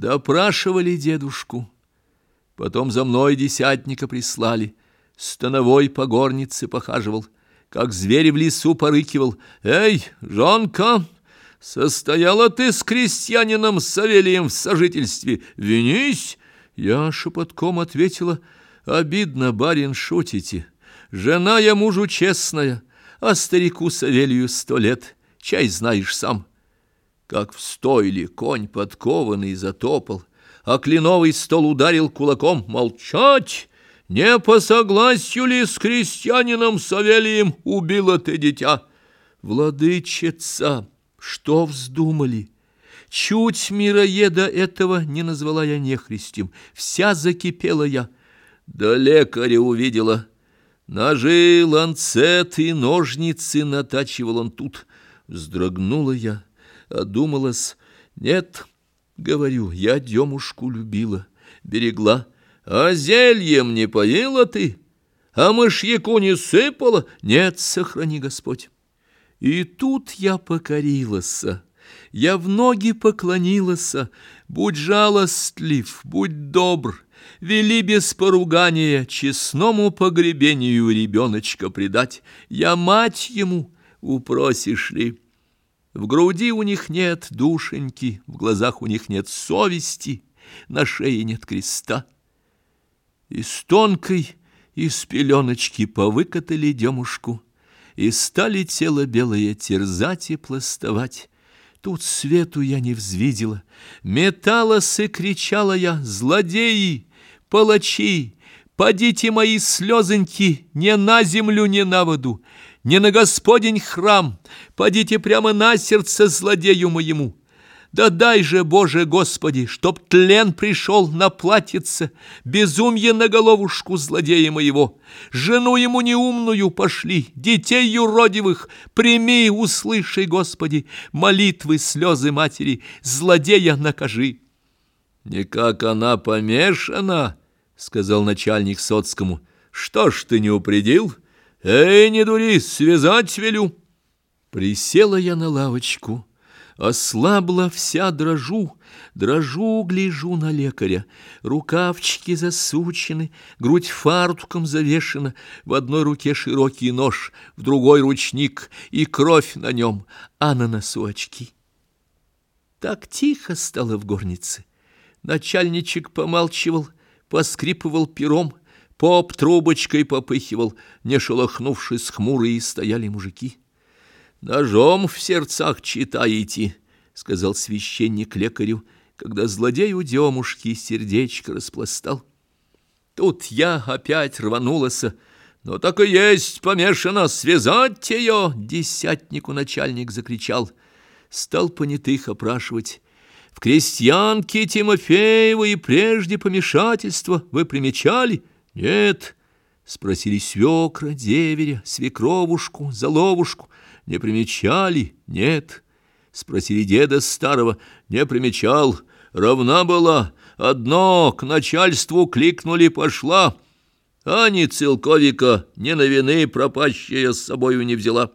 Допрашивали дедушку. Потом за мной десятника прислали. Становой по горнице похаживал, как зверь в лесу порыкивал. «Эй, жонка, состояла ты с крестьянином Савелием в сожительстве, винись!» Я шепотком ответила, «Обидно, барин, шутите. Жена я мужу честная, а старику Савелию сто лет, чай знаешь сам». Как в стойле конь подкованный затопал, а кленовый стол ударил кулаком. «Молчать! Не по согласию ли с крестьянином Савелием убила ты дитя?» «Владычица, что вздумали?» Чуть мироеда этого не назвала я нехристем, вся закипела я. Да лекаря увидела. Ножи, ланцет и ножницы натачивал он тут. Вздрогнула я, одумалась. Нет, говорю, я Демушку любила, берегла. А зельем не поела ты? А мышьяку не сыпала? Нет, сохрани Господь. И тут я покорилась. Я в ноги поклонилась, будь жалостлив, будь добр, вели без поругания честному погребению ребеночка предать. Я мать ему, упросишь ли? В груди у них нет душеньки, в глазах у них нет совести, на шее нет креста. Из тонкой, из пеленочки повыкатали демушку, и стали тело белое терзать и пластовать. Тут свету я не взвидела. Металась и кричала я, злодеи, палачи, Подите мои слезоньки не на землю, не на воду, не на Господень храм, подите прямо на сердце злодею моему. Да дай же, Боже Господи, чтоб тлен пришел на платьице, безумье на головушку злодея моего. Жену ему неумную пошли, детей юродивых, прими, услышай, Господи, молитвы, слезы матери, злодея накажи. «Никак она помешана», — сказал начальник соцкому. «Что ж ты не упредил? Эй, не дури, связать велю». Присела я на лавочку. Ослабла вся дрожу, дрожу, гляжу на лекаря. Рукавчики засучены, грудь фартуком завешена, в одной руке широкий нож, в другой ручник, и кровь на нем, а на носу очки. Так тихо стало в горнице. Начальничек помалчивал, поскрипывал пером, поп трубочкой попыхивал, не шелохнувшись хмурые стояли мужики. «Ножом в сердцах читаете», — сказал священник лекарю, когда злодей у демушки сердечко распластал. Тут я опять рванулась, но так и есть помешано, связать ее, десятнику начальник закричал. Стал понятых опрашивать. В крестьянке Тимофеевой прежде помешательства вы примечали? Нет, спросили свекра, деверя, свекровушку, заловушку. Не примечали? Нет. Спросили деда старого. Не примечал. Равна была. Одно к начальству кликнули пошла. А ни целковика, ни на вины пропащая с собою не взяла.